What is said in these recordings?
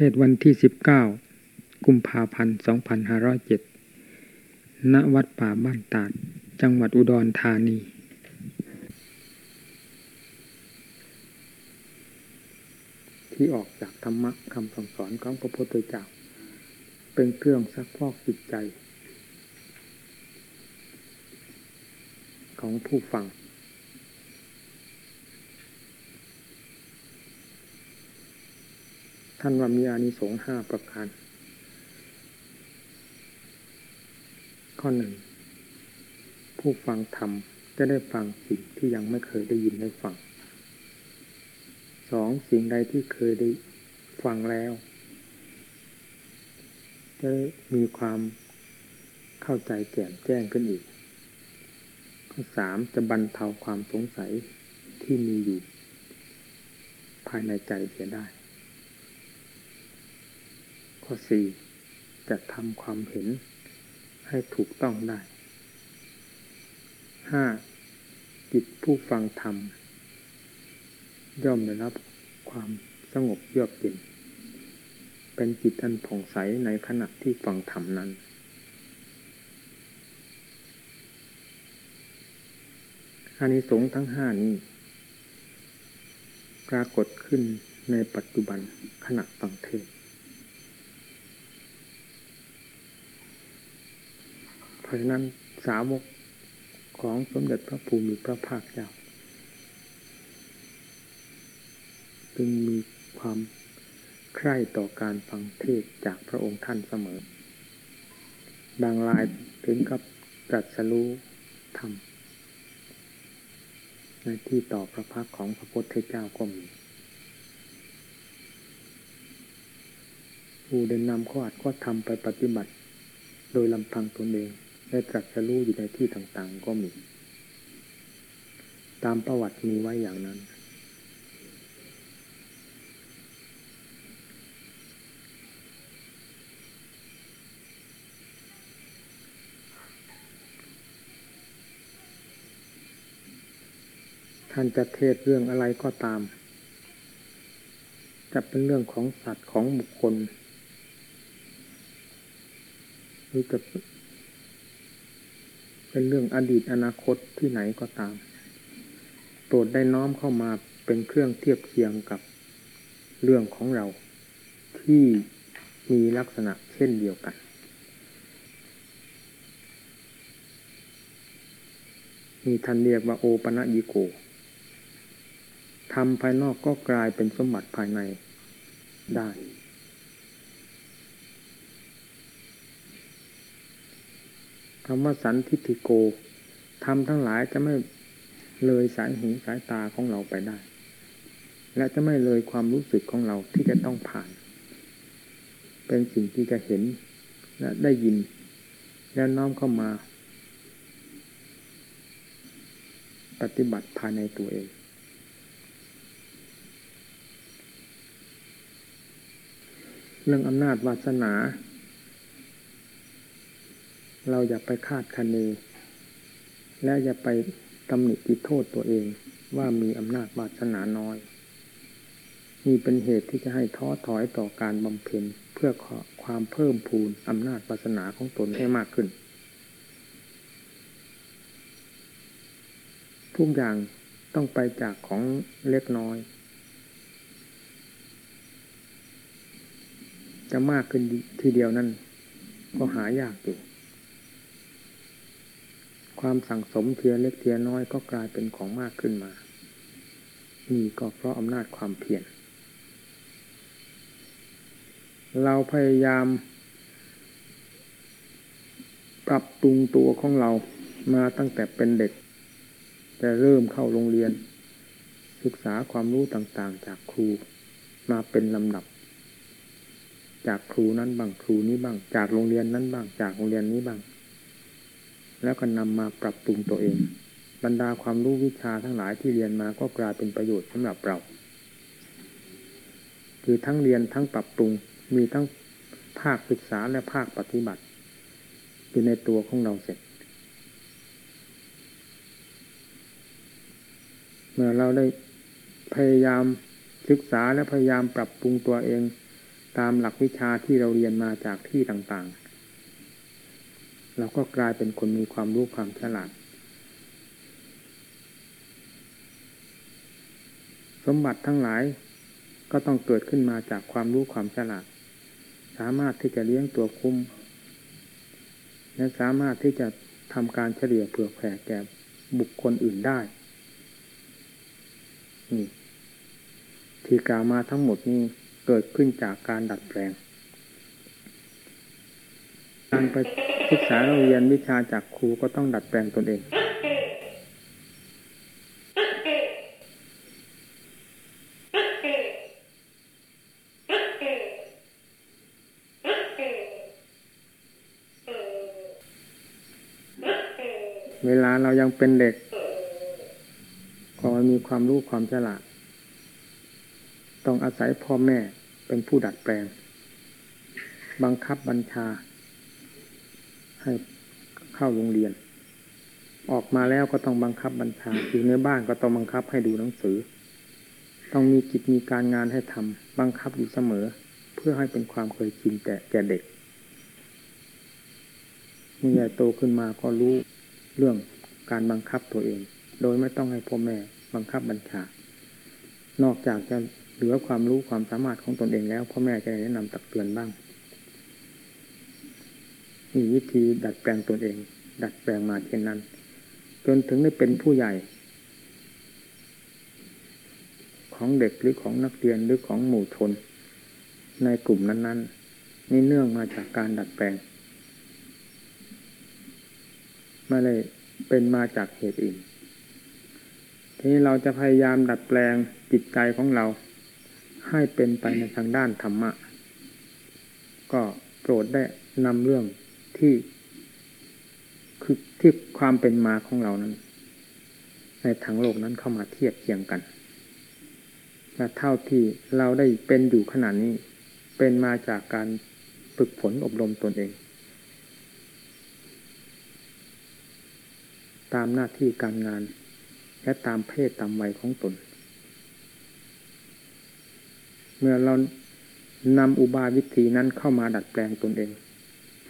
เทศวันที่ 19 กุมภาพันธ์ 2507 ณ วัดป่าบ้านตาด จังหวัดอุดรธานี ที่ออกจากธรรมะคำสั่งสอนของพระพุทธเจ้า เป็นเครื่องซักพอกจิตใจ ของผู้ฟัง ท่านว่ามีอานิสงส์ห้าประการ ข้อหนึ่ง ผู้ฟังธรรมจะได้ฟังสิ่งที่ยังไม่เคยได้ยินได้ฟังสองสิ่งใดที่เคยได้ฟังแล้ว จะมีความเข้าใจแจ่มแจ้งขึ้นอีก ข้อสามจะบรรเทาความสงสัยที่มีอยู่ ภายในใจเสียได้ ข้อสี่จะทำความเห็นให้ถูกต้องได้ห้าจิตผู้ฟังธรรม ย่อมได้รับความสงบเยือกเย็นเป็นจิตอันผ่องใสในขณะที่ฟังธรรมนั้น อานิสงส์ทั้งห้านี้ ปรากฏขึ้นในปัจจุบันขณะฟังเทศ เพ ราะฉะนั้นสาวกของสมเด็จพระภูมิพระภาคเจ้าจึงมีความใคร่ต่อการฟังเทศจากพระองค์ท่านเสมอ บางรายถึงกับตรัสรู้ธรรมในที่ต่อพระพักของพระพุทธเจ้าก็มีผู้เดินนำข้ออัดก็ทำไปปฏิบัติ โดยลำพังตนเอง ได้ตรัสรู้อยู่ในที่ต่างๆ ก็มี ตามประวัติมีไว้อย่างนั้น ท่านจะเทศเรื่องอะไรก็ตาม จะเป็นเรื่องของสัตว์ของบุคคลหรือจะ เป็นเรื่องอดีตอนาคตที่ไหนก็ตาม โปรดได้น้อมเข้ามาเป็นเครื่องเทียบเคียงกับเรื่องของเรา ที่มีลักษณะเช่นเดียวกัน มีท่านเรียกว่าโอปะยิโกทำภายนอกก็กลายเป็นสมบัติภายในได้ คำว่าสันทิฏฐิโกทำทั้งหลายจะไม่เลยสายหูสายตาของเราไปได้ และจะไม่เลยความรู้สึกของเราที่จะต้องผ่าน เป็นสิ่งที่จะเห็นและได้ยิน และน้อมเข้ามา ปฏิบัติภายในตัวเองเรื่องอำนาจวาสนา เราอย่าไปคาดคะเน และอย่าไปตำหนิติโทษตัวเองว่ามีอำนาจวาสนาน้อย มีเป็นเหตุที่จะให้ท้อถอยต่อการบำเพ็ญเพื่อความเพิ่มพูนอำนาจวาสนาของตนให้มากขึ้น ทุกอย่างต้องไปจากของเล็กน้อย จะมากขึ้นทีเดียวนั่นก็หายากอยู่ ความสั่งสมเทียเล็กเทียน้อยก็กลายเป็นของมากขึ้นมา นี่ก็เพราะอำนาจความเพียร เราพยายาม ปรับปรุงตัวของเรามาตั้งแต่เป็นเด็กแต่เริ่มเข้าโรงเรียน ศึกษาความรู้ต่างๆ จากครูมาเป็นลำดับ จากครูนั้นบ้างครูนี้บ้าง จากโรงเรียนนั้นบ้างจากโรงเรียนนี้บ้าง แล้วก็นำมาปรับปรุงตัวเอง บรรดาความรู้วิชาทั้งหลายที่เรียนมาก็กลายเป็นประโยชน์สำหรับเรา คือทั้งเรียนทั้งปรับปรุงมีทั้งภาคศึกษาและภาคปฏิบัติ อยู่ในตัวของเราเสร็จ เมื่อเราได้พยายามศึกษาและพยายามปรับปรุงตัวเอง ตามหลักวิชาที่เราเรียนมาจากที่ต่างๆ เราก็กลายเป็นคนมีความรู้ความฉลาด สมบัติทั้งหลายก็ต้องเกิดขึ้นมาจากความรู้ความฉลาด สามารถที่จะเลี้ยงตัวคุ้ม และสามารถที่จะทำการเฉลี่ยเผื่อแผ่แก่บุคคลอื่นได้นี่ที่กล่าวมาทั้งหมดนี้เกิดขึ้นจากการดัดแปลงการไป ศึกษาเรียนวิชาจากครูก็ต้องดัดแปลงตนเอง เวลาเรายังเป็นเด็ก ก็มีความรู้ความฉลาด ต้องอาศัยพ่อแม่เป็นผู้ดัดแปลง บังคับบัญชา ให้เข้าโรงเรียน ออกมาแล้วก็ต้องบังคับบัญชาอยู่ในบ้านก็ต้องบังคับให้ดูหนังสือ ต้องมีกิจมีการงานให้ทำบังคับอยู่เสมอ เพื่อให้เป็นความเคยชินแต่แก่เด็กเมื่อใหญ่โตขึ้นมาก็รู้เรื่องการบังคับตัวเอง โดยไม่ต้องให้พ่อแม่บังคับบัญชา นอกจากจะเหลือความรู้ความสามารถของตนเองแล้วพ่อแม่จะแนะนำตักเตือนบ้าง มีวิธีดัดแปลงตนเอง ดัดแปลงมาเช่นนั้น จนถึงได้เป็นผู้ใหญ่ ของเด็กหรือของนักเรียนหรือของหมู่ชน ในกลุ่มนั้นๆนนี่เนื่องมาจากการดัดแปลงไม่ได้เป็นมาจากเหตุอื่นทีนี้เราจะพยายามดัดแปลงจิตใจของเรา ให้เป็นไปในทางด้านธรรมะ ก็โปรดได้นำเรื่อง ที่คือที่ความเป็นมาของเรานั้น ในทางโลกนั้นเข้ามาเทียบเคียงกันและเท่าที่เราได้เป็นอยู่ขนาดนี้ เป็นมาจากการฝึกฝนอบรมตนเอง ตามหน้าที่การงาน และตามเพศตามวัยของตน เมื่อเรานำอุบายวิธีนั้นเข้ามาดัดแปลงตนเอง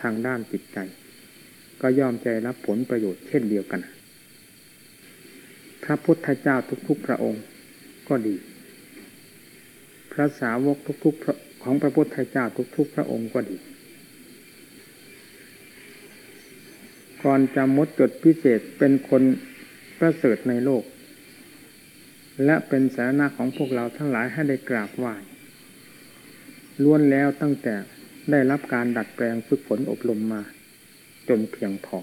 ทางด้านจิตใจ ก็ย่อมใจรับผลประโยชน์เช่นเดียวกัน พระพุทธเจ้าทุกๆพระองค์ก็ดี พระสาวกทุกๆของพระพุทธเจ้าทุกๆพระองค์ก็ดี ก่อนจะมดจดพิเศษเป็นคนประเสริฐในโลก และเป็นสาระของพวกเราทั้งหลายให้ได้กราบไหว้ล้วนแล้วตั้งแต่ ได้รับการดัดแปลงฝึกฝนอบรมมา จนเพียงพอ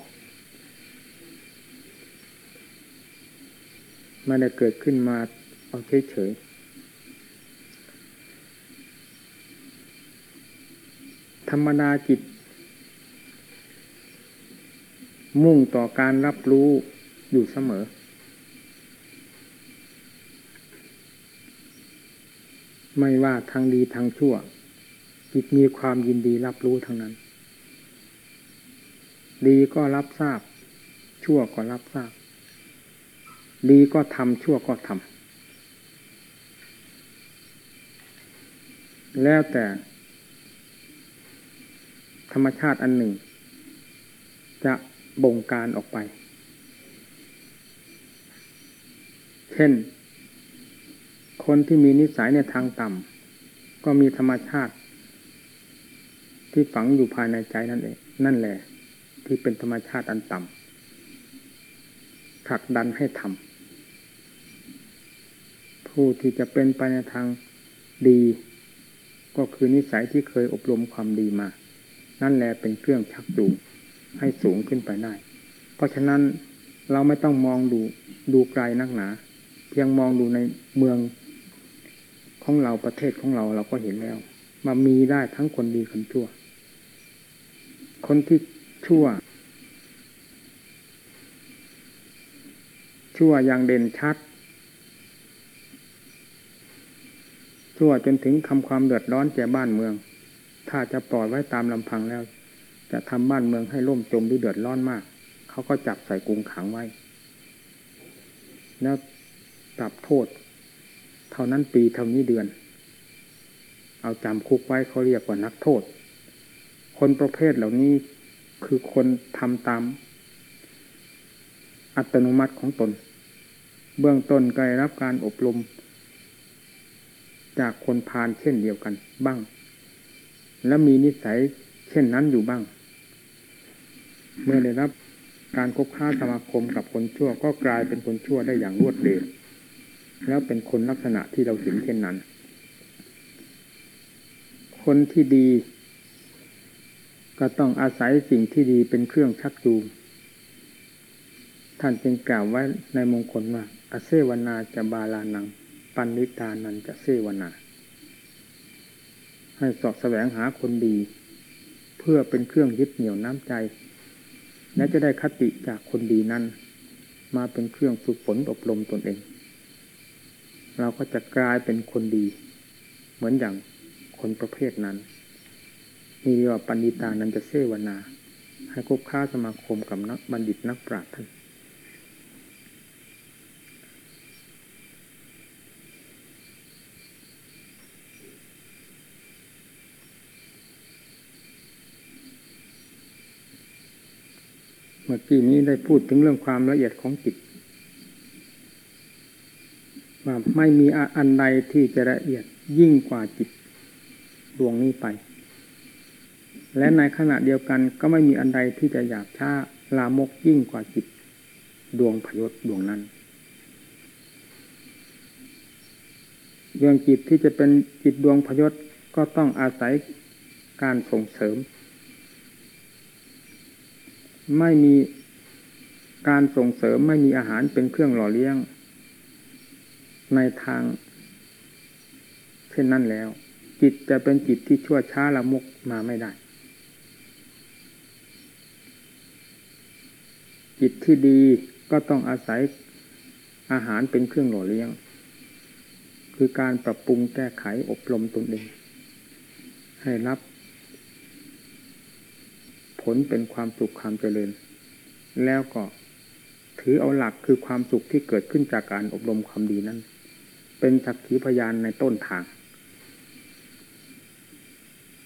ไม่ได้เกิดขึ้นมาเอาเฉยๆธรรมดาจิต มุ่งต่อการรับรู้อยู่เสมอ ไม่ว่าทางดีทางชั่ว จิตมีความยินดีรับรู้ทั้งนั้น ดีก็รับทราบ ชั่วก็รับทราบ ดีก็ทำชั่วก็ทำแล้วแต่ธรรมชาติอันหนึ่ง จะบงการออกไป เช่น คนที่มีนิสัยในทางต่ำก็มีธรรมชาติ ที่ฝังอยู่ภายในใจนั่นเอง นั่นแหละ ที่เป็นธรรมชาติอันต่ำผลักดันให้ทำผู้ที่จะเป็นไปในทางดี ก็คือนิสัยที่เคยอบรมความดีมา นั่นแหละเป็นเครื่องชักจูงให้สูงขึ้นไปได้ เพราะฉะนั้นเราไม่ต้องมองดูดูไกลนักหนา เพียงมองดูในเมืองของเราประเทศของเราเราก็เห็นแล้ว มามีได้ทั้งคนดีคนชั่ว คนที่ชั่ว ชั่วอย่างเด่นชัด ชั่วจนถึงทำความเดือดร้อนแก่บ้านเมือง ถ้าจะปล่อยไว้ตามลำพังแล้ว จะทำบ้านเมืองให้ล่มจมหรือเดือดร้อนมาก เขาก็จับใส่กรงขังไว้ แล้วปรับโทษ เท่านั้นปีเท่านี้เดือน เอาจำคุกไว้เขาเรียกว่านักโทษ คนประเภทเหล่านี้คือคนทำตาม อัตโนมัติของตน เบื้องต้นก็ได้รับการอบรม จากคนพาลเช่นเดียวกันบ้าง และมีนิสัยเช่นนั้นอยู่บ้าง เมื่อได้รับการคบค้าสมาคมกับคนชั่วก็กลายเป็นคนชั่วได้อย่างรวดเร็วแล้วเป็นคนลักษณะที่เราเห็นเช่นนั้น คนที่ดี ก็ต้องอาศัยสิ่งที่ดีเป็นเครื่องชักจูง ท่านจึงกล่าวไว้ในมงคลว่าอเซวนาจะบาลานัง ปันนิตานันจะเซวนา ให้สอบแสวงหาคนดี เพื่อเป็นเครื่องยึดเหนี่ยวน้ำใจ และจะได้คติจากคนดีนั้น มาเป็นเครื่องฝึกฝนอบรมตนเอง เราก็จะกลายเป็นคนดี เหมือนอย่างคนประเภทนั้น นี่เรียกว่าปณิตานันจะเสวนา ให้คบค้าสมาคมกับนักบัณฑิตนักปราชญ์ท่านเมื่อกี้นี้ได้พูดถึงเรื่องความละเอียดของจิตว่าไม่มีอันใดที่จะละเอียดยิ่งกว่าจิตดวงนี้ไป และในขณะเดียวกันก็ไม่มีอันใดที่จะหยาบช้าลามกยิ่งกว่าจิต ดวงพยศดวงนั้นเรื่องจิตที่จะเป็นจิตดวงพยศก็ต้องอาศัยการส่งเสริม ไม่มีการส่งเสริมไม่มีอาหารเป็นเครื่องหล่อเลี้ยง ในทาง เช่นนั้นแล้ว จิตจะเป็นจิตที่ชั่วช้าละมุกมาไม่ได้ จิตที่ดีก็ต้องอาศัยอาหารเป็นเครื่องหล่อเลี้ยง คือการปรับปรุงแก้ไขอบรมตนเอง ให้รับ ผลเป็นความสุขความเจริญ แล้วก็ถือเอาหลักคือความสุขที่เกิดขึ้นจากการอบรมความดีนั้น เป็นสักขีพยานในต้นทาง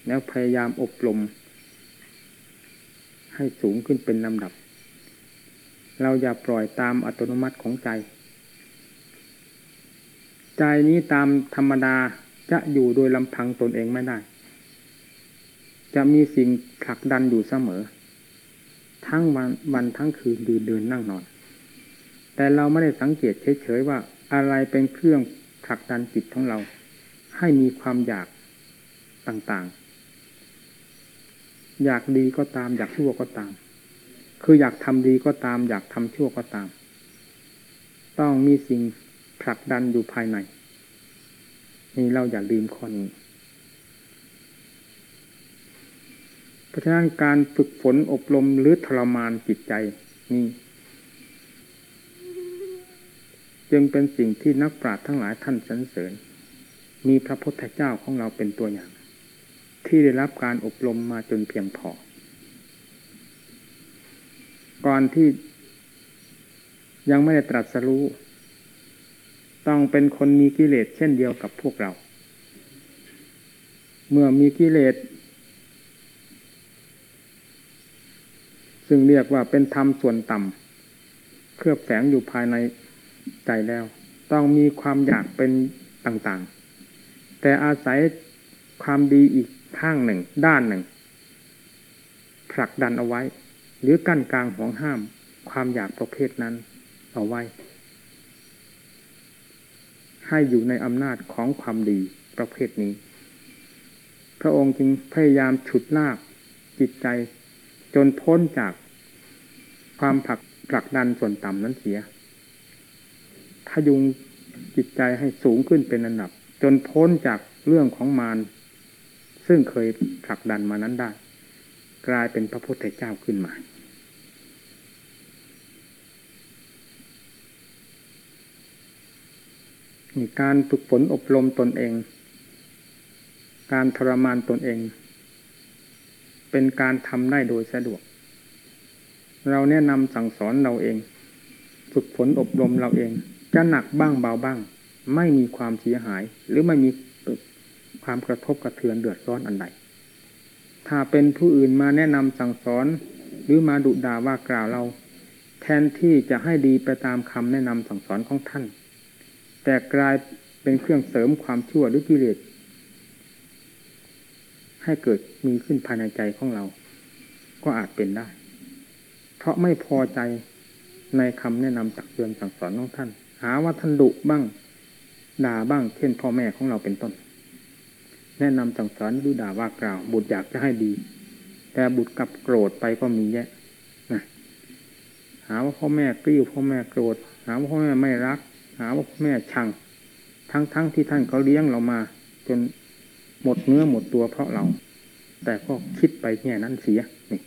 แล้วพยายามอบรมให้สูงขึ้นเป็นลำดับ เราอย่าปล่อยตามอัตโนมัติของใจ ใจนี้ตามธรรมดาจะอยู่โดยลำพังตนเองไม่ได้ จะมีสิ่งผลักดันอยู่เสมอ ทั้งวันวันทั้งคืนดืนเดินนั่งนอน แต่เราไม่ได้สังเกตเฉยๆว่าอะไรเป็นเครื่องผลักดันจิตของเรา ให้มีความอยากต่างๆ อยากดีก็ตามอยากชั่วก็ตาม คืออยากทำดีก็ตาม อยากทำชั่วก็ตาม ต้องมีสิ่งผลักดันอยู่ภายใน นี่เราอย่าลืมข้อนี้ เพราะฉะนั้นการฝึกฝนอบรมหรือทรมานจิตใจนี่จึงเป็นสิ่งที่นักปราชญ์ทั้งหลายท่านสรรเสริญ มีพระพุทธเจ้าของเราเป็นตัวอย่าง ที่ได้รับการอบรมมาจนเพียงพอ ก่อนที่ยังไม่ได้ตรัสรู้ ต้องเป็นคนมีกิเลสเช่นเดียวกับพวกเรา เมื่อมีกิเลสซึ่งเรียกว่าเป็นธรรมส่วนต่ำเครือบแฝงอยู่ภายในใจแล้ว ต้องมีความอยากเป็นต่างๆ แต่อาศัยความดีอีกข้างหนึ่งด้านหนึ่งผลักดันเอาไว้ หรือกั้นกลางห่วงห้ามความอยากประเภทนั้นเอาไว้ ให้อยู่ในอำนาจของความดีประเภทนี้ พระองค์จึงพยายามฉุดลากจิตใจ จนพ้นจากความผลักผลักดันส่วนต่ำนั้นเสียพยุงจิตใจให้สูงขึ้นเป็นอันดับ จนพ้นจากเรื่องของมารซึ่งเคยผลักดันมานั้นได้ กลายเป็นพระพุทธเจ้าขึ้นมา การฝึกฝนอบรมตนเอง การทรมานตนเอง เป็นการทำได้โดยสะดวก เราแนะนำสั่งสอนเราเอง ฝึกฝนอบรมเราเอง จะหนักบ้างเบาบ้าง ไม่มีความเสียหาย หรือไม่มีความกระทบกระเทือนเดือดร้อนอันใด ถ้าเป็นผู้อื่นมาแนะนำสั่งสอน หรือมาดุด่าว่ากล่าวเรา แทนที่จะให้ดีไปตามคำแนะนำสั่งสอนของท่าน แต่กลายเป็นเครื่องเสริมความชั่วหรือกิเลสให้เกิดมีขึ้นภายในใจของเรา ก็อาจเป็นได้ เพราะไม่พอใจในคำแนะนำตักเตือนสั่งสอนของท่าน หาว่าท่านดุบ้าง ด่าบ้าง เช่นพ่อแม่ของเราเป็นต้น แนะนำสั่งสอนดูด่าว่ากล่าว บุตรอยากจะให้ดี แต่บุตรกลับโกรธไปก็มีแยะนะหาว่าพ่อแม่กริ้วพ่อแม่โกรธ หาว่าพ่อแม่ไม่รัก หาว่าพ่อแม่ชัง ทั้งๆทที่ท่านเขาเลี้ยงเรามา จนหมดเนื้อหมดตัวเพราะเรา แต่ก็คิดไปแง่นั้นเสียนี่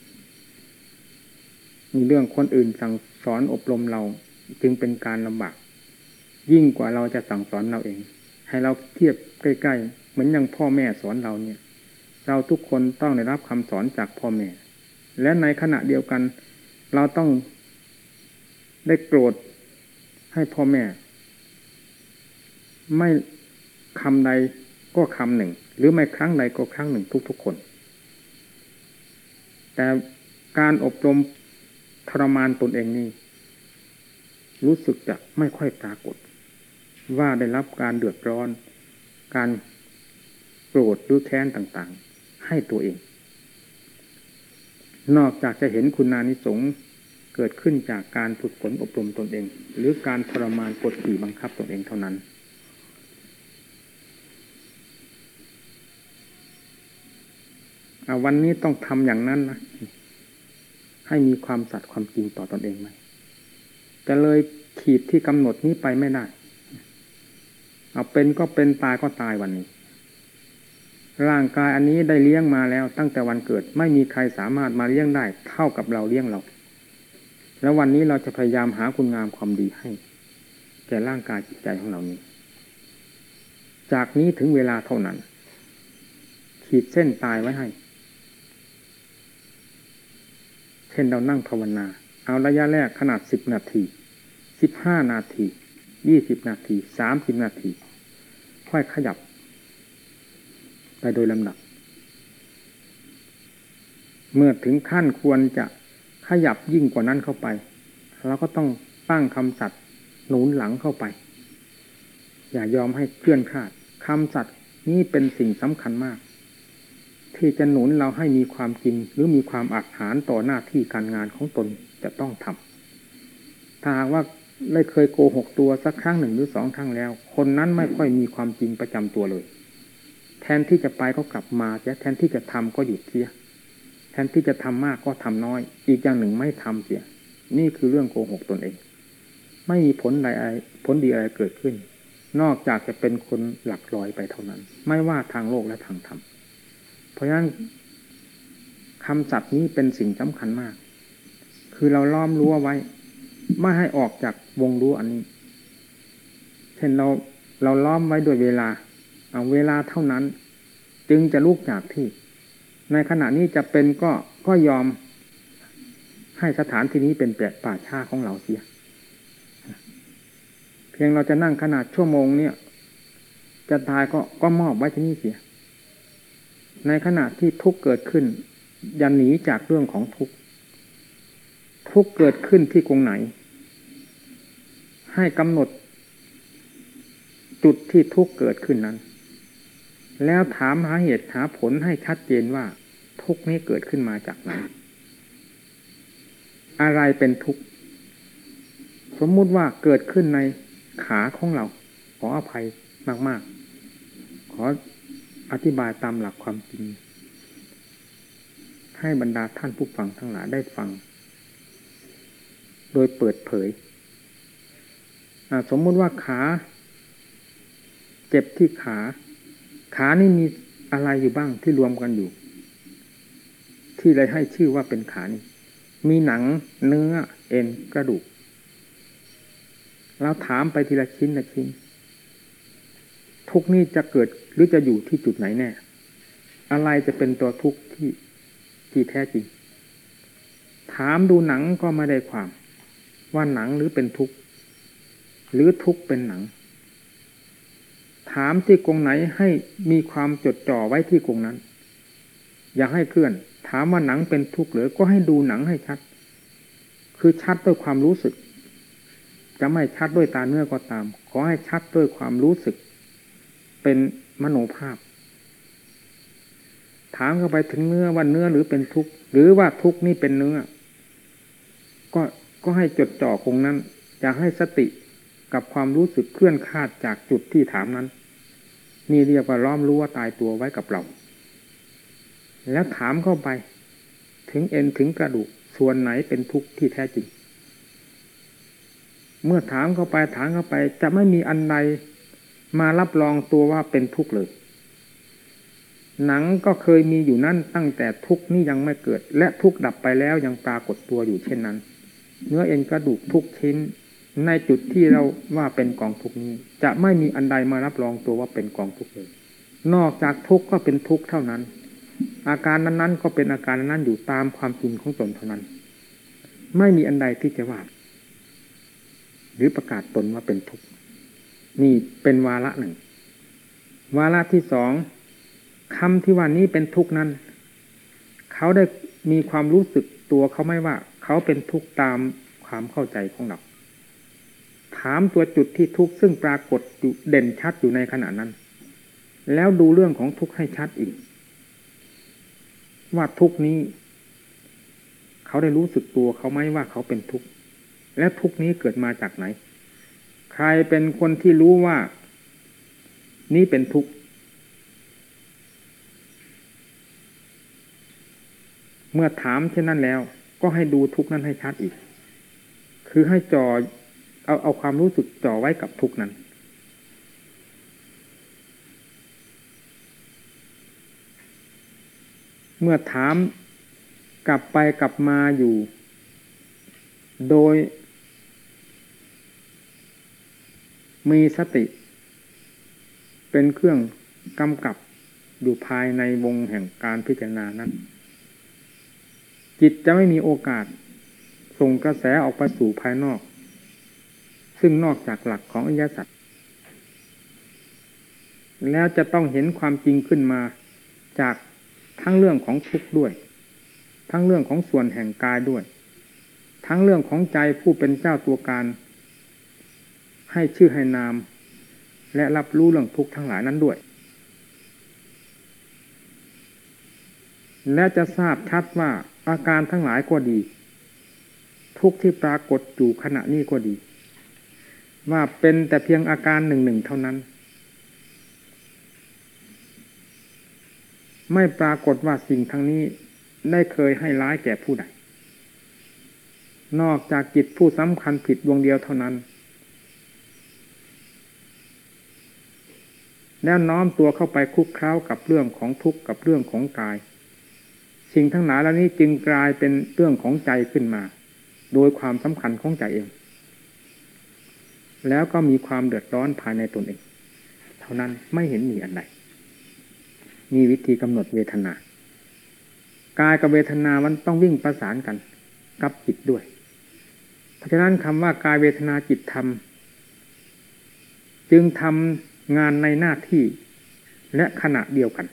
มีเรื่องคนอื่นสั่งสอนอบรมเราจึงเป็นการลำบากยิ่งกว่าเราจะสั่งสอนเราเอง ให้เราเทียบใกล้ ๆ เหมือนอย่างพ่อแม่สอนเราเนี่ย เราทุกคนต้องได้รับคำสอนจากพ่อแม่ และในขณะเดียวกัน เราต้องได้โกรธให้พ่อแม่ ไม่คำใดก็คำหนึ่ง หรือไม่ครั้งใดก็ครั้งหนึ่งทุกๆคน แต่การอบรมทรมานตนเองนี่รู้สึกจะไม่ค่อยปรากฏ ว่าได้รับการเดือดร้อน การ โกรธหรือแค้นต่างๆ ให้ตัวเอง นอกจากจะเห็นคุณนานิสงเกิดขึ้นจากการฝึกฝนอบรมตนเอง หรือการทรมานกดขี่บังคับตนเองเท่านั้น วันนี้ต้องทำอย่างนั้นนะ ให้มีความสัตย์ความจริงต่อตอนเองไหมจะเลยขีดที่กำหนดนี้ไปไม่ได้ เอาเป็นก็เป็นตายก็ตายวันนี้ ร่างกายอันนี้ได้เลี้ยงมาแล้วตั้งแต่วันเกิดไม่มีใครสามารถมาเลี้ยงได้ เท่ากับเราเลี้ยงเรา แล้ววันนี้เราจะพยายามหาคุณงามความดีให้ แก่ร่างกายจิตใจของเรานี้ จากนี้ถึงเวลาเท่านั้น ขีดเส้นตายไว้ให้ เช่นเรานั่งภาวนา เอาระยะแรกขนาดสิบนาทีสิบห้านาทียี่สิบนาทีสามสิบนาที ค่อยขยับ ไปโดยลำดับ เมื่อถึงขั้นควรจะขยับยิ่งกว่านั้นเข้าไปเราก็ต้องตั้งคำสัตย์หนุนหลังเข้าไป อย่ายอมให้เคลื่อนคาดคำสัตย์นี้เป็นสิ่งสำคัญมาก ที่จะหนุนเราให้มีความจริงหรือมีความอักหารต่อหน้าที่การงานของตนจะต้องทำถ้าหากว่าได้เคยโกหกตัวสักครั้งหนึ่งหรือสองครั้งแล้ว คนนั้นไม่ค่อยมีความจริงประจำตัวเลย แทนที่จะไปก็กลับมาเสียแทนที่จะทำก็หยุดเสียแทนที่จะทำมากก็ทำน้อย อีกอย่างหนึ่งไม่ทำเสีย นี่คือเรื่องโกหกตนเอง ไม่มีผลใดผลดีอะไรเกิดขึ้น นอกจากจะเป็นคนหลักลอยไปเท่านั้น ไม่ว่าทางโลกและทางธรรมเพราะฉะนั้นคำสัตย์นี้เป็นสิ่งสำคัญมาก คือเราล้อมรั้วไว้ ไม่ให้ออกจากวงรั้วอันนี้ เช่นเราเราล้อมไว้ด้วยเวลา เอาเวลาเท่านั้น จึงจะลุกจากที่ ในขณะนี้จะเป็นก็ก็ยอมให้สถานที่นี้เป็นแปะป่าชาของเราเสีย เพียงเราจะนั่งขนาดชั่วโมงเนี่ย จะตายก็ก็มอบไว้ที่นี่เสีย ในขณะที่ทุกเกิดขึ้นอย่าหนีจากเรื่องของทุกทุกเกิดขึ้นที่กรงไหน ให้กำหนดจุดที่ทุกเกิดขึ้นนั้น แล้วถามหาเหตุหาผลให้ชัดเจนว่าทุกข์นี้เกิดขึ้นมาจากไหน อะไรเป็นทุกข์ สมมุติว่าเกิดขึ้นในขาของเรา ขออภัยมาก ๆ ขออธิบายตามหลักความจริง ให้บรรดาท่านผู้ฟังทั้งหลายได้ฟัง โดยเปิดเผย สมมุติว่าขา เจ็บที่ขา ขานี่มีอะไรอยู่บ้างที่รวมกันอยู่ ที่เลยให้ชื่อว่าเป็นขานี่ มีหนังเนื้อเอ็นกระดูกเราถามไปทีละชิ้นละชิ้น ทุกนี้จะเกิดหรือจะอยู่ที่จุดไหนแน่ อะไรจะเป็นตัวทุกข์ที่ที่แท้จริง ถามดูหนังก็ไม่ได้ความ ว่าหนังหรือเป็นทุกข์ หรือทุกข์เป็นหนัง ถามที่กงไหนให้มีความจดจ่อไว้ที่กงนั้น อย่าให้เคลื่อน ถามว่าหนังเป็นทุกข์หรือก็ให้ดูหนังให้ชัด คือชัดด้วยความรู้สึก จะไม่ชัดด้วยตาเนื้อก็ตาม ขอให้ชัดด้วยความรู้สึก เป็นมโนภาพ ถามเข้าไปถึงเนื้อว่าเนื้อหรือเป็นทุกข์หรือว่าทุกข์นี่เป็นเนื้อ ก็ก็ให้จดจ่อคงนั้น อย่าให้สติ กับความรู้สึกเคลื่อนคาดจากจุดที่ถามนั้น นี่เรียกว่าล้อมรู้ว่าตายตัวไว้กับเรา แล้วถามเข้าไป ถึงเอ็นถึงกระดูกส่วนไหนเป็นทุกข์ที่แท้จริง เมื่อถามเข้าไปถามเข้าไป จะไม่มีอันใดมารับรองตัวว่าเป็นทุกข์เลย หนังก็เคยมีอยู่นั่นตั้งแต่ทุกข์นี้ยังไม่เกิด และทุกข์ดับไปแล้วยังปรากฏตัวอยู่เช่นนั้น เนื้อเอ็นกระดูกทุกชิ้น ในจุดที่เราว่าเป็นกองทุกนี้ จะไม่มีอันใดมารับรองตัวว่าเป็นกองทุกเลย นอกจากทุกก็เป็นทุกเท่านั้น อาการนั้นๆก็เป็นอาการนั้นอยู่ตามความจริงของตนเท่านั้น ไม่มีอันใดที่จะว่า หรือประกาศตนว่าเป็นทุกข์นี่เป็นวาระหนึ่ง วาระที่สองคำที่ว่านี้เป็นทุกข์นั้น เขาได้มีความรู้สึกตัวเขาไม่ว่า เขาเป็นทุกข์ตามความเข้าใจของเรา ถามตัวจุดที่ทุกข์ซึ่งปรากฏอยู่เด่นชัดอยู่ในขณะนั้น แล้วดูเรื่องของทุกข์ให้ชัดอีก ว่าทุกข์นี้ เขาได้รู้สึกตัวเขาไหมว่าเขาเป็นทุกข์และทุกข์นี้เกิดมาจากไหน ใครเป็นคนที่รู้ว่า นี่เป็นทุกข์เมื่อถามเช่นนั้นแล้ว ก็ให้ดูทุกข์นั้นให้ชัดอีก คือให้จ่อ เอาเอาความรู้สึกจ่อไว้กับทุกนั้น เมื่อถามกลับไปกลับมาอยู่ โดย มีสติ เป็นเครื่องกำกับอยู่ภายในวงแห่งการพิจารณานั้น จิตจะไม่มีโอกาส ส่งกระแสออกไปสู่ภายนอก ซึ่งนอกจากหลักของอริยสัจแล้วจะต้องเห็นความจริงขึ้นมาจากทั้งเรื่องของทุกข์ด้วย ทั้งเรื่องของส่วนแห่งกายด้วย ทั้งเรื่องของใจผู้เป็นเจ้าตัวการ ให้ชื่อให้นาม และรับรู้เรื่องทุกข์ทั้งหลายนั้นด้วย และจะทราบชัดว่าอาการทั้งหลายก็ดี ทุกที่ปรากฏอยู่ขณะนี้ก็ดี ว่าเป็นแต่เพียงอาการหนึ่งหนึ่งเท่านั้น ไม่ปรากฏว่าสิ่งทั้งนี้ได้เคยให้ร้ายแก่ผู้ใด นอกจากจิตผู้สำคัญผิดดวงเดียวเท่านั้น แล้วน้อมตัวเข้าไปคุกค้ากับเรื่องของทุกข์กับเรื่องของกาย สิ่งทั้งหลายเหล่านี้จึงกลายเป็นเรื่องของใจขึ้นมา โดยความสำคัญของใจเอง แล้วก็มีความเดือดร้อนภายในตนเอง เท่านั้นไม่เห็นมีอันใดมีวิธีกำหนดเวทนากายกับเวทนามันต้องวิ่งประสานกัน กับจิตด้วย เพราะฉะนั้นคำว่ากายเวทนาจิตธรรม จึงทำงานในหน้าที่และขณะเดียวกัน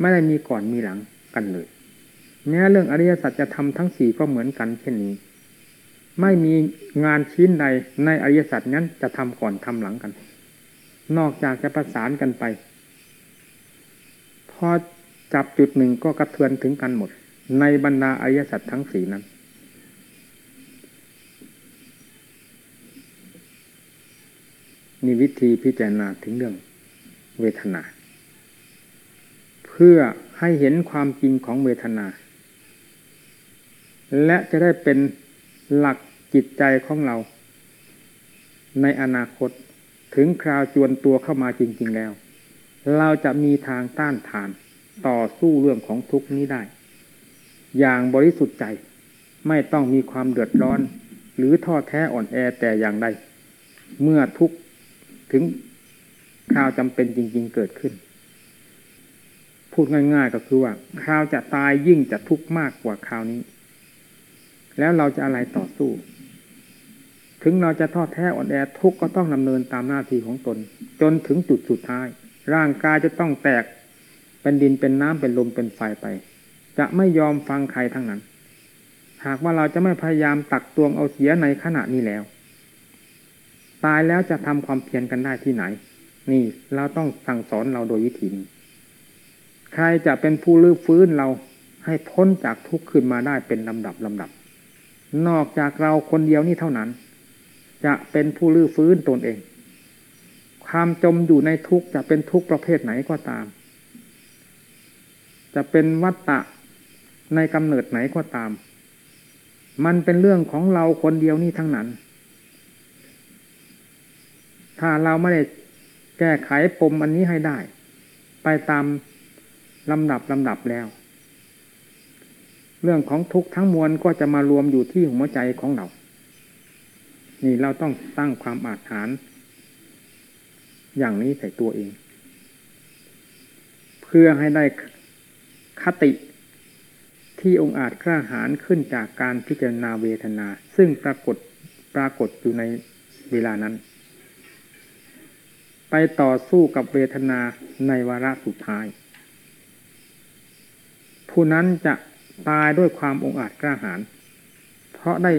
ไม่ได้มีก่อนมีหลังกันเลยแม้เรื่องอริยสัจจะทำทั้งสี่ก็เหมือนกันเช่นนี้ ไม่มีงานชิ้นใดในอริยสัจนั้นจะทำก่อนทำหลังกัน นอกจากจะประสานกันไป พอจับจุดหนึ่งก็กระเทือนถึงกันหมด ในบรรดาอริยสัจทั้งสี่นั้นมีวิธีพิจารณาถึงเรื่องเวทนา เพื่อให้เห็นความจริงของเวทนา และจะได้เป็น หลักจิตใจของเรา ในอนาคตถึงคราวจวนตัวเข้ามาจริง ๆ แล้ว เราจะมีทางต้านทานต่อสู้เรื่องของทุกนี้ได้ อย่างบริสุทธิ์ใจไม่ต้องมีความเดือดร้อน หรือท้อแท้อ่อนแอแต่อย่างใดเมื่อทุกถึงคราวจำเป็นจริง ๆ เกิดขึ้น พูดง่าย ๆ ก็คือว่าคราวจะตายยิ่งจะทุกข์มากกว่าคราวนี้ แล้วเราจะอะไรต่อสู้ ถึงเราจะทอดแท้อ่อนแอทุกก็ต้องดำเนินตามหน้าที่ของตน จนถึงจุดสุดท้าย ร่างกายจะต้องแตก เป็นดินเป็นน้ำเป็นลมเป็นไฟไป จะไม่ยอมฟังใครทั้งนั้น หากว่าเราจะไม่พยายามตักตวงเอาเสียในขณะนี้แล้ว ตายแล้วจะทำความเพียรกันได้ที่ไหน นี่เราต้องสั่งสอนเราโดยวิธีนี้ใครจะเป็นผู้ลื้อฟื้นเราให้พ้นจากทุกข์ขึ้นมาได้เป็นลำดับลำดับ นอกจากเราคนเดียวนี่เท่านั้น จะเป็นผู้ลื้อฟื้นตนเอง ความจมอยู่ในทุกข์จะเป็นทุกข์ประเภทไหนก็ตาม จะเป็นวัตตะในกำเนิดไหนก็ตาม มันเป็นเรื่องของเราคนเดียวนี่ทั้งนั้น ถ้าเราไม่ได้แก้ไขปมอันนี้ให้ได้ ไปตามลำดับลำดับแล้ว เรื่องของทุกข์ทั้งมวลก็จะมารวมอยู่ที่หัวใจของเรา นี่เราต้องตั้งความอาถรรพ์อย่างนี้ใส่ตัวเอง เพื่อให้ได้คติที่องค์อาจกล้าหาญขึ้นจากการพิจารณาเวทนา ซึ่งปรากฏปรากฏอยู่ในเวลานั้น ไปต่อสู้กับเวทนาในวาระสุดท้าย ผู้นั้นจะ ตายด้วยความองอาจกล้าหาญเพราะได้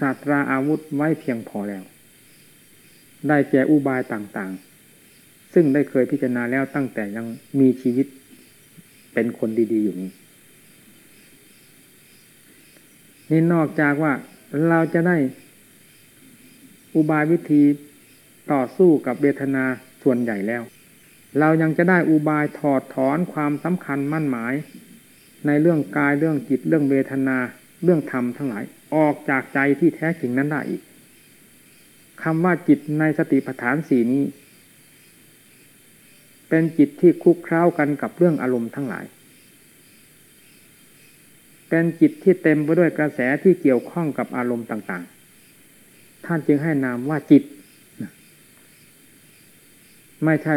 ศาสตราอาวุธไว้เพียงพอแล้ว ได้แก่อุบายต่างๆ ซึ่งได้เคยพิจารณาแล้วตั้งแต่ยังมีชีวิตเป็นคนดีๆอยู่นี้ นี่นอกจากว่าเราจะได้อุบายวิธีต่อสู้กับเวทนาส่วนใหญ่แล้ว เรายังจะได้อุบายถอดถอนความสำคัญมั่นหมาย ในเรื่องกายเรื่องจิตเรื่องเวทนาเรื่องธรรมทั้งหลายออกจากใจที่แท้จริงนั้นได้อีกคำว่าจิตในสติปัฏฐานสี่นี้ เป็นจิตที่คุกคล้ากันกับเรื่องอารมณ์ทั้งหลาย เป็นจิตที่เต็มไปด้วยกระแสที่เกี่ยวข้องกับอารมณ์ต่างๆ ท่านจึงให้นามว่าจิต ไม่ใช่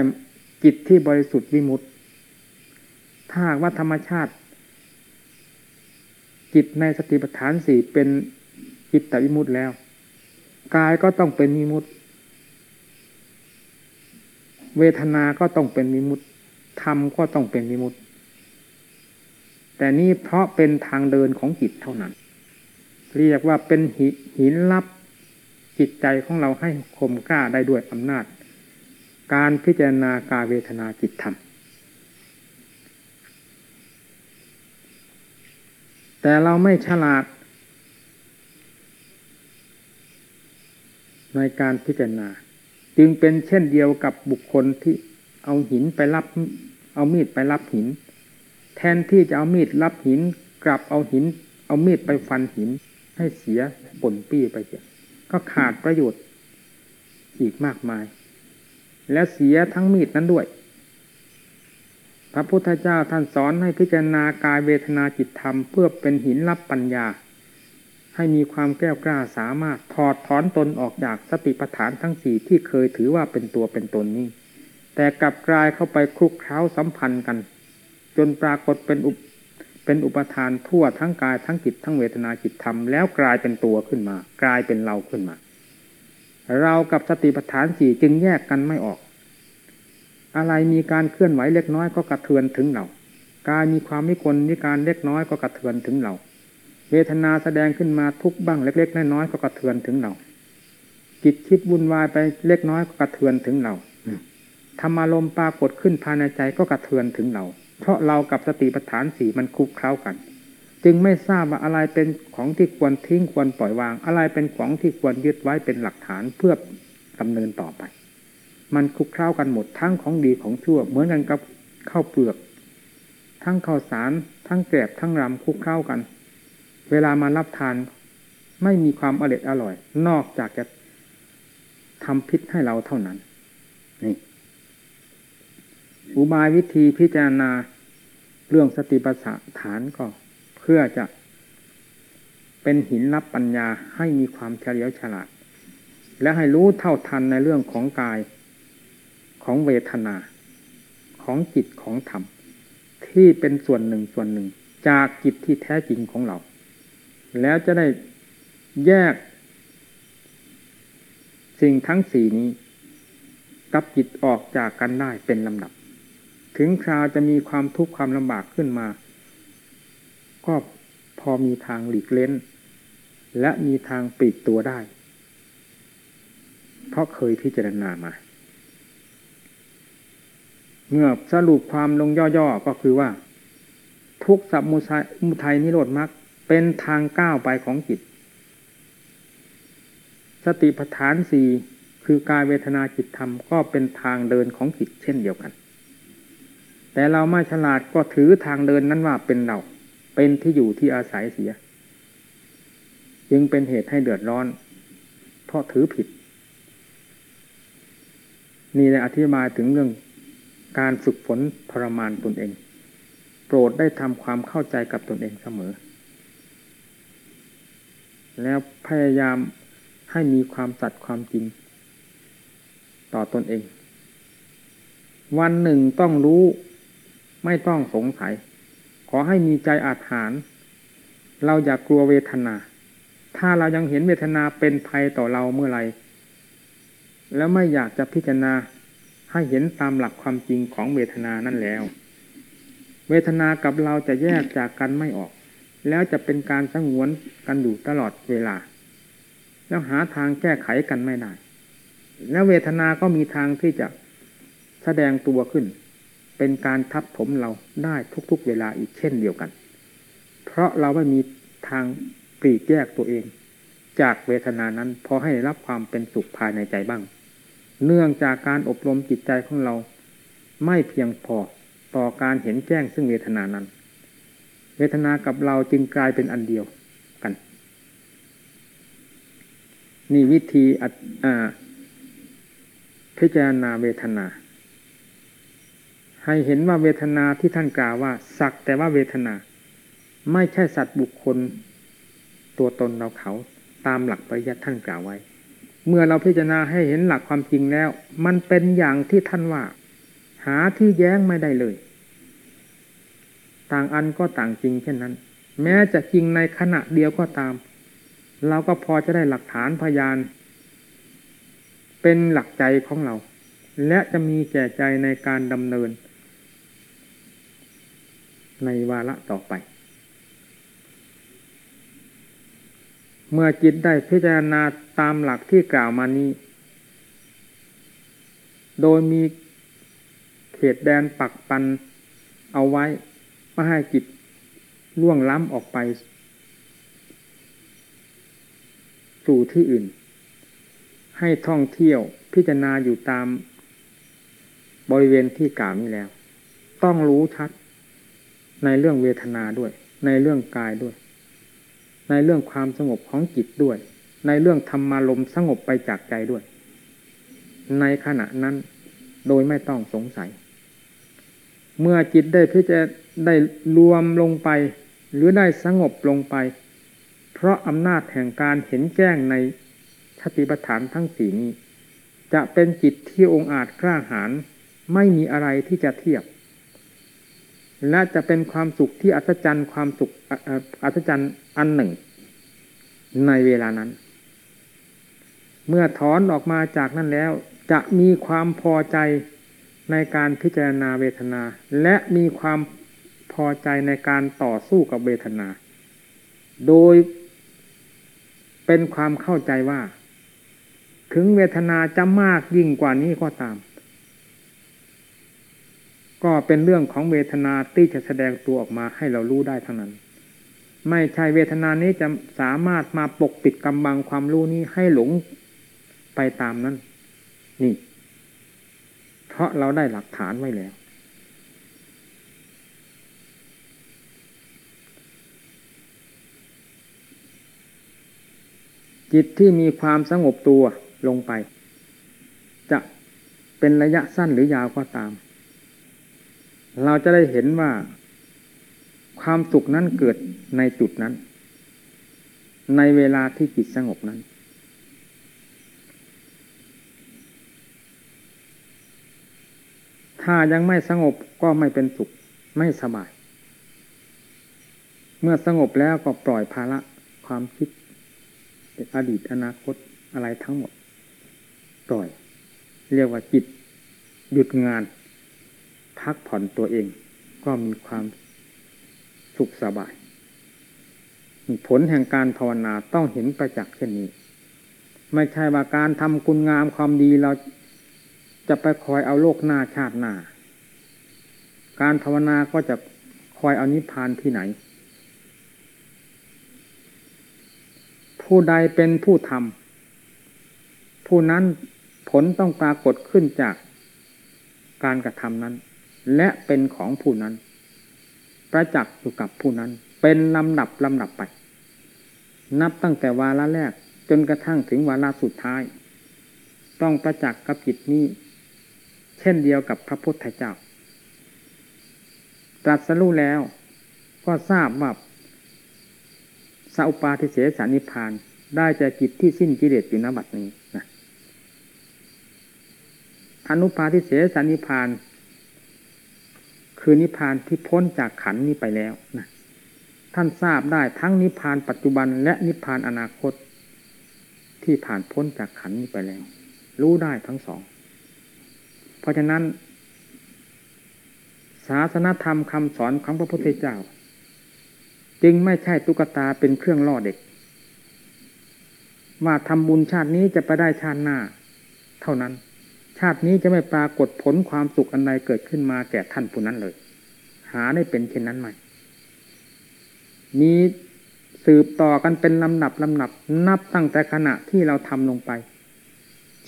จิตที่บริสุทธิ์วิมุตติถ้าว่าธรรมชาติ จิตในสติปัฏฐานสี่เป็นจิตตวิมุตต์แล้วกายก็ต้องเป็นมิมุตต์เวทนาก็ต้องเป็นมิมุตต์ธรรมก็ต้องเป็นมิมุตต์แต่นี่เพราะเป็นทางเดินของจิตเท่านั้น เรียกว่าเป็นหินลับจิตใจของเราให้คมกล้าได้ด้วยอำนาจ การพิจารณากาเวทนาจิตธรรม แต่เราไม่ฉลาด ในการพิจารณา จึงเป็นเช่นเดียวกับบุคคลที่เอาหินไปรับ เอามีดไปรับหิน แทนที่จะเอามีดรับหิน กลับเอาหิน เอามีดไปฟันหิน ให้เสียผลปี้ไปเสียก็ขาดประโยชน์อีกมากมาย และเสียทั้งมีดนั้นด้วย พระพุทธเจ้าท่านสอนให้พิจารณากายเวทนาจิตธรรม เพื่อเป็นหินรับปัญญา ให้มีความแก้วกล้าสามารถถอดถอนตนออกจากสติปัฏฐานทั้งสี่ที่เคยถือว่าเป็นตัวเป็นตนนี้ แต่กลับกลายเข้าไปคลุกเคล้าสัมพันธ์กัน จนปรากฏเป็นอุปเป็นอุปทานทั่วทั้งกายทั้งจิตทั้งเวทนาจิตธรรมแล้วกลายเป็นตัวขึ้นมา กลายเป็นเราขึ้นมา เรากับสติปัฏฐานสี่จึงแยกกันไม่ออก อะไรมีการเคลื่อนไหวเล็กน้อยก็กระเทือนถึงเรากายมีความมิคนมีการเล็กน้อยก็กระเทือนถึงเราเวทนาแสดงขึ้นมาทุกบ้างเล็ก ๆ น้อยๆก็กระเทือนถึงเราจิตคิดวุ่นวายไปเล็กน้อยก็กระเทือนถึงเราธรรมารมปรากฏขึ้นภายในใจก็กระเทือนถึงเรา เพราะเรากับสติปัฏฐานสี่มันคุกเคล้ากัน จึงไม่ทราบว่าอะไรเป็นของที่ควรทิ้งควรปล่อยวาง อะไรเป็นของที่ควรยึดไว้เป็นหลักฐานเพื่อดำเนินต่อไป มันคลุกเคล้ากันหมดทั้งของดีของชั่ว เหมือนกันกับข้าวเปลือก ทั้งข้าวสาร ทั้งแกลบทั้งรำคลุกเคล้ากัน เวลามารับทานไม่มีความอร่อยอร่อย นอกจากจะทำพิษให้เราเท่านั้น นี่อุบายวิธีพิจารณาเรื่องสติปัฏฐานก็เพื่อจะเป็นหินรับปัญญาให้มีความเฉลียวฉลาด และให้รู้เท่าทันในเรื่องของกาย ของเวทนา ของจิตของธรรม ที่เป็นส่วนหนึ่งส่วนหนึ่ง จากจิตที่แท้จริงของเรา แล้วจะได้แยก สิ่งทั้งสี่นี้ กับจิตออกจากกันได้เป็นลำดับ ถึงคราวจะมีความทุกข์ความลำบากขึ้นมา ก็พอมีทางหลีกเล้น และมีทางปิดตัวได้ เพราะเคยพิจารณามา เมื่อสรุปความลงย่อๆก็คือว่า ทุกสัมมุทัยนิโรธมรรคเป็นทางก้าวไปของจิต สติปัฏฐานสี่คือกายเวทนาจิตธรรมก็เป็นทางเดินของจิตเช่นเดียวกัน แต่เราไม่ฉลาดก็ถือทางเดินนั้นว่าเป็นเรา เป็นที่อยู่ที่อาศัยเสีย จึงเป็นเหตุให้เดือดร้อน เพราะถือผิด นี่ได้อธิบายถึงเรื่อง การฝึกฝนทรมานตนเอง โปรดได้ทำความเข้าใจกับตนเองเสมอ แล้วพยายามให้มีความสัตย์ความจริง ต่อตนเอง วันหนึ่งต้องรู้ไม่ต้องสงสัย ขอให้มีใจอาถรรพ์เราอย่ากกลัวเวทนา ถ้าเรายังเห็นเวทนาเป็นภัยต่อเราเมื่อไร แล้วไม่อยากจะพิจารณา ให้เห็นตามหลักความจริงของเวทนานั่นแล้ว เวทนากับเราจะแยกจากกันไม่ออก แล้วจะเป็นการสงวนกันอยู่ตลอดเวลา แล้วหาทางแก้ไขกันไม่ได้ แล้วเวทนาก็มีทางที่จะแสดงตัวขึ้น เป็นการทับถมเราได้ทุกๆเวลาอีกเช่นเดียวกัน เพราะเราไม่มีทางปลีกแยกตัวเอง จากเวทนานั้นพอให้รับความเป็นสุขภายในใจบ้าง เนื่องจากการอบรมจิตใจของเรา ไม่เพียงพอต่อการเห็นแจ้งซึ่งเวทนานั้น เวทนากับเราจึงกลายเป็นอันเดียวกัน นี่วิธีพิจารณาเวทนา ให้เห็นว่าเวทนาที่ท่านกล่าวว่า สักแต่ว่าเวทนา ไม่ใช่สัตว์บุคคล ตัวตนเราเขาตามหลักปริยัติท่านกล่าวไว้ เมื่อเราพิจารณาให้เห็นหลักความจริงแล้ว มันเป็นอย่างที่ท่านว่า หาที่แย้งไม่ได้เลย ต่างอันก็ต่างจริงเช่นนั้น แม้จะจริงในขณะเดียวก็ตาม เราก็พอจะได้หลักฐานพยาน เป็นหลักใจของเรา และจะมีแก่ใจในการดำเนิน ในวาระต่อไป เมื่อจิตได้พิจารณาตามหลักที่กล่าวมานี้ โดยมีเขตแดนปักปันเอาไว้ไม่ให้จิตล่วงล้ำออกไป สู่ที่อื่น ให้ท่องเที่ยวพิจารณาอยู่ตามบริเวณที่กล่าวนี้แล้ว ต้องรู้ชัดในเรื่องเวทนาด้วย ในเรื่องกายด้วย ในเรื่องความสงบของจิตด้วย ในเรื่องธรรมารมสงบไปจากใจด้วย ในขณะนั้นโดยไม่ต้องสงสัย เมื่อจิตได้พิจารได้รวมลงไป หรือได้สงบลงไป เพราะอำนาจแห่งการเห็นแจ้งในสติปัฏฐานทั้งสี่นี้ จะเป็นจิตที่องอาจกล้าหาญไม่มีอะไรที่จะเทียบ และจะเป็นความสุขที่อัศจรรย์ความสุขอัศจรรย์อันหนึ่ง ในเวลานั้น เมื่อถอนออกมาจากนั้นแล้ว จะมีความพอใจในการพิจารณาเวทนา และมีความพอใจในการต่อสู้กับเวทนา โดยเป็นความเข้าใจว่า ถึงเวทนาจะมากยิ่งกว่านี้ก็ตาม ก็เป็นเรื่องของเวทนาที่จะแสดงตัวออกมาให้เรารู้ได้ทั้งนั้น ไม่ใช่เวทนานี้จะสามารถมาปกปิดกำบังความรู้นี้ให้หลงไปตามนั้น นี่ เพราะเราได้หลักฐานไว้แล้ว จิตที่มีความสงบตัวลงไป จะเป็นระยะสั้นหรือยาวก็ตาม เราจะได้เห็นว่าความสุขนั้นเกิดในจุดนั้น ในเวลาที่จิตสงบนั้น ถ้ายังไม่สงบก็ไม่เป็นสุขไม่สบาย เมื่อสงบแล้วก็ปล่อยภาระความคิดอดีตอนาคตอะไรทั้งหมด ปล่อย เรียกว่าจิตหยุดงาน พักผ่อนตัวเอง ก็มีความสุขสบาย ผลแห่งการภาวนาต้องเห็นประจักษ์เช่นนี้ ไม่ใช่ว่าการทำคุณงามความดีเราจะไปคอยเอาโลกหน้าชาติหน้า การภาวนาก็จะคอยเอานิพพานที่ไหน ผู้ใดเป็นผู้ทำผู้นั้นผลต้องปรากฏขึ้นจากการกระทำนั้น และเป็นของผู้นั้น ประจักษ์อยู่กับผู้นั้น เป็นลำดับลำดับไป นับตั้งแต่วาระแรก จนกระทั่งถึงวาระสุดท้าย ต้องประจักษ์กับจิตนี้ เช่นเดียวกับพระพุทธเจ้า ตรัสรู้แล้ว ก็ทราบว่าสัพปาทิเสสานิพานได้จากจิตที่สิ้นกิเลสอยู่ณบัดนี้นะอนุปาทิเสสนิพาน คือนิพพานที่พ้นจากขันนี้ไปแล้วนะท่านทราบได้ทั้งนิพพานปัจจุบันและนิพานอนาคต ที่ผ่านพ้นจากขันนี้ไปแล้ว รู้ได้ทั้งสอง เพราะฉะนั้น ศาสนธรรมคำสอนของพระพุทธเจ้า จึงไม่ใช่ตุ๊กตาเป็นเครื่องล่อเด็กว่าทำบุญชาตินี้จะไปได้ชาติหน้า เท่านั้น ชาตินี้จะไม่ปรากฏผลความสุขอันใดเกิดขึ้นมาแก่ท่านผู้นั้นเลย หาได้เป็นเช่นนั้นไหมมีสืบต่อกันเป็นลำดับลำดับ นับตั้งแต่ขณะที่เราทำลงไป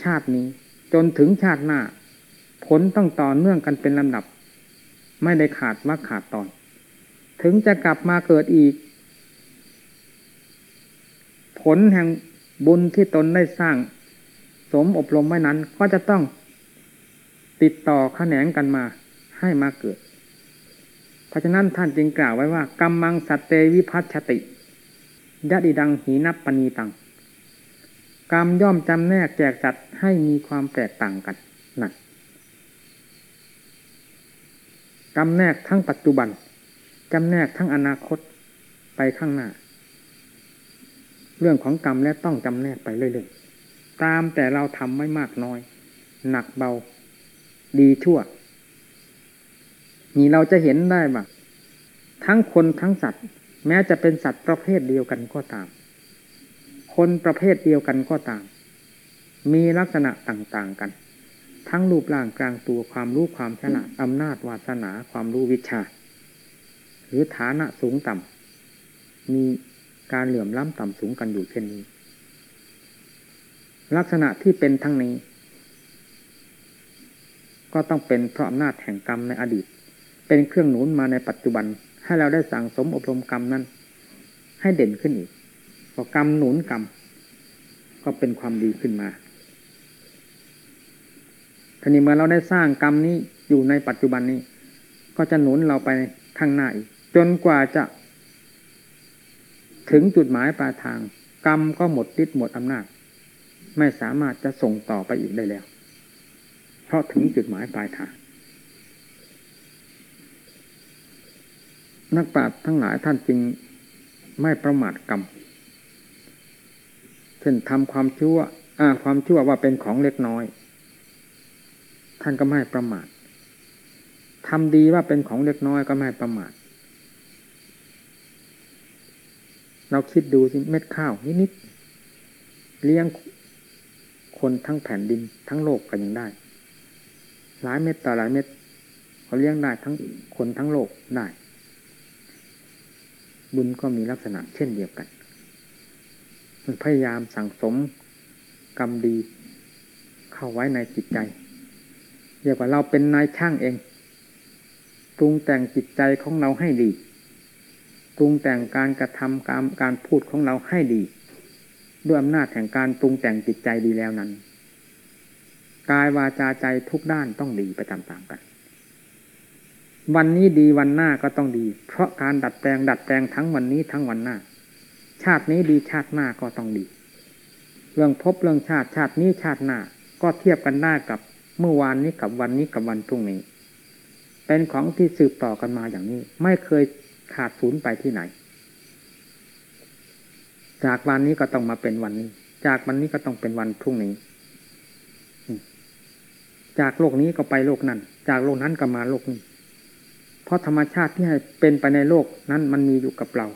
ชาตินี้จนถึงชาติหน้า ผลต้องต่อเนื่องกันเป็นลำดับ ไม่ได้ขาดว่าขาดตอน ถึงจะกลับมาเกิดอีก ผลแห่งบุญที่ตนได้สร้าง สมอบรมไว้นั้น ก็จะต้องติดต่อขแขนงกันมาให้มาเกิด เพราะฉะนั้นท่านจึงกล่าวไว้ว่ากรรมังสัตเตวิพัชติยะดิดังหีนับปณีตังกรรมย่อมจำแนกแจกจัดให้มีความแตกต่างกันนั่นกรรมแนกทั้งปัจจุบันจำแนกทั้งอนาคตไปข้างหน้า เรื่องของกรรมและต้องจำแนกไปเรื่อยๆ ตามแต่เราทำไม่มากน้อย หนักเบา ดีชั่ว นี่เราจะเห็นได้ว่าทั้งคนทั้งสัตว์ แม้จะเป็นสัตว์ประเภทเดียวกันก็ตาม คนประเภทเดียวกันก็ตาม มีลักษณะต่างๆกัน ทั้งรูปร่างกลางตัวความรู้ความฉลาดอำนาจวาสนาความรู้วิชา หรือฐานะสูงต่ำมีการเหลื่อมล้ำต่ำสูงกันอยู่เช่นนี้ ลักษณะที่เป็นทั้งนี้ ก็ต้องเป็นเพราะอำนาจแห่งกรรมในอดีต เป็นเครื่องหนุนมาในปัจจุบัน ให้เราได้สั่งสมอบรมกรรมนั้น ให้เด่นขึ้นอีกพอกรรมหนุนกรรม ก็เป็นความดีขึ้นมาทีนี้เมื่อเราได้สร้างกรรมนี้อยู่ในปัจจุบันนี้ ก็จะหนุนเราไปข้างหน้าอีก จนกว่าจะ ถึงจุดหมายปลายทาง กรรมก็หมดฤทธิ์หมดอำนาจ ไม่สามารถจะส่งต่อไปอีกได้แล้ว เพราะถึงจุดหมายปลายทางนักปราชญ์ทั้งหลายท่านจึงไม่ประมาทกรรมเช่นทำความชั่วอ่าความชั่วว่าเป็นของเล็กน้อย ท่านก็ไม่ประมาททำดีว่าเป็นของเล็กน้อยก็ไม่ประมาทเราคิดดูสิเม็ดข้าวนิดๆเลี้ยง คนทั้งแผ่นดินทั้งโลกกันยังได้ หลายเม็ดต่อหลายเม็ดเขาเลี้ยงได้ทั้งคนทั้งโลกได้ บุญก็มีลักษณะเช่นเดียวกันพยายามสั่งสมกรรมดีเข้าไว้ในจิตใจเรียกว่าเราเป็นนายช่างเองปรุงแต่งจิตใจของเราให้ดีปรุงแต่งการกระทำการการพูดของเราให้ดี ด้วยอำนาจแห่งการปรุงแต่งจิตใจดีแล้วนั้น กายวาจาใจทุกด้านต้องดีไปตามๆกัน วันนี้ดีวันหน้าก็ต้องดี เพราะการดัดแปลงดัดแปลงทั้งวันนี้ทั้งวันหน้า ชาตินี้ดีชาติหน้าก็ต้องดี เรื่องพบเรื่องชาติชาตินี้ชาติหน้าก็เทียบกันได้กับเมื่อวานนี้กับวันนี้กับวันพรุ่งนี้ เป็นของที่สืบต่อกันมาอย่างนี้ ไม่เคยขาดสูญไปที่ไหน จากวันนี้ก็ต้องมาเป็นวันนี้ จากวันนี้ก็ต้องเป็นวันพรุ่งนี้ จากโลกนี้ก็ไปโลกนั้น จากโลกนั้นก็มาโลกนี้ เพราะธรรมชาติที่ให้เป็นไปในโลกนั้นมันมีอยู่กับเรา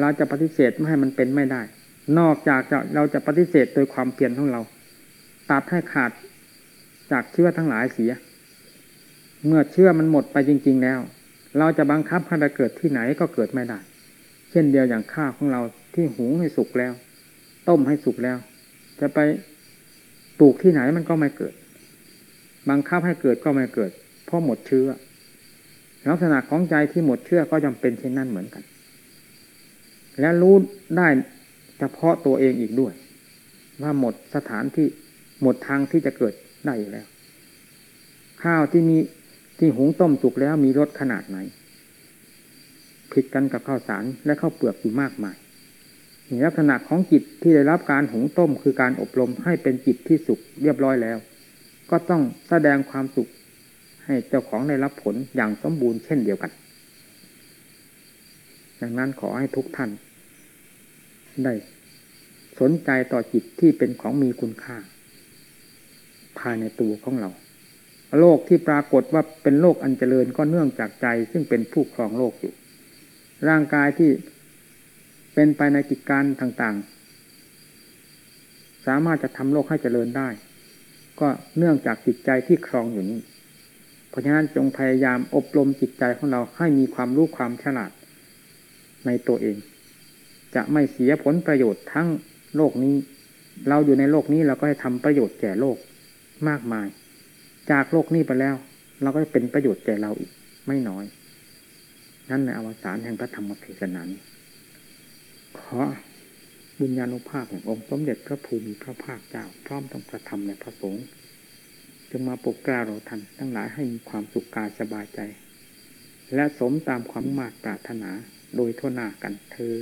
เราจะปฏิเสธไม่ให้มันเป็นไม่ได้ นอกจากจะเราจะปฏิเสธโดยความเพียรของเรา ตัดให้ขาดจากเชื้อทั้งหลายเสีย เมื่อเชื่อมันหมดไปจริง ๆ แล้ว เราจะบังคับให้ไปเกิดที่ไหนก็เกิดไม่ได้ เช่นเดียวอย่างข้าวของเรา ที่หุงให้สุกแล้ว ต้มให้สุกแล้ว จะไปปลูกที่ไหนมันก็ไม่เกิด บังคับให้เกิดก็ไม่เกิด เพราะหมดเชื้อลักษณะของใจที่หมดเชื่อก็จำเป็นเช่นนั้นเหมือนกัน และรู้ได้เฉพาะตัวเองอีกด้วย ว่าหมดสถานที่หมดทางที่จะเกิดได้อยู่แล้ว ข้าวที่มีที่หุงต้มสุกแล้วมีรสขนาดไหนผิดกันกับข้าวสารและข้าวเปลือกอยู่มากมาย ลักษณะของจิตที่ได้รับการหุงต้มคือการอบรมให้เป็นจิตที่สุขเรียบร้อยแล้ว ก็ต้องแสดงความสุขให้เจ้าของได้รับผลอย่างสมบูรณ์เช่นเดียวกัน ดังนั้นขอให้ทุกท่าน ได้สนใจต่อจิตที่เป็นของมีคุณค่า ภายในตัวของเรา โลกที่ปรากฏว่าเป็นโลกอันเจริญก็เนื่องจากใจซึ่งเป็นผู้ครองโลกอยู่ ร่างกายที่ เป็นไปในกิจการต่างๆ สามารถจะทำโลกให้เจริญได้ ก็เนื่องจากจิตใจที่ครองอยู่นี้ เพราะฉะนั้นจงพยายามอบรมจิตใจของเราให้มีความรู้ความฉลาดในตัวเอง จะไม่เสียผลประโยชน์ทั้งโลกนี้ เราอยู่ในโลกนี้เราก็ให้ทำประโยชน์แก่โลกมากมาย จากโลกนี้ไปแล้ว เราก็จะเป็นประโยชน์แก่เราอีกไม่น้อย นั่นในอวสานแห่งพระธรรมเทศนานี้ ขอบุญญาณุภาพแห่งองค์สมเด็จพระภูมิพระภาคเจ้าพร้อมต้องกระทำในพระสงฆ์จงมาปกกล้าเราทันทั้งหลายให้มีความสุขกายสบายใจ และสมตามความมาตรปรารถนาโดยทั่วหน้ากันเธอ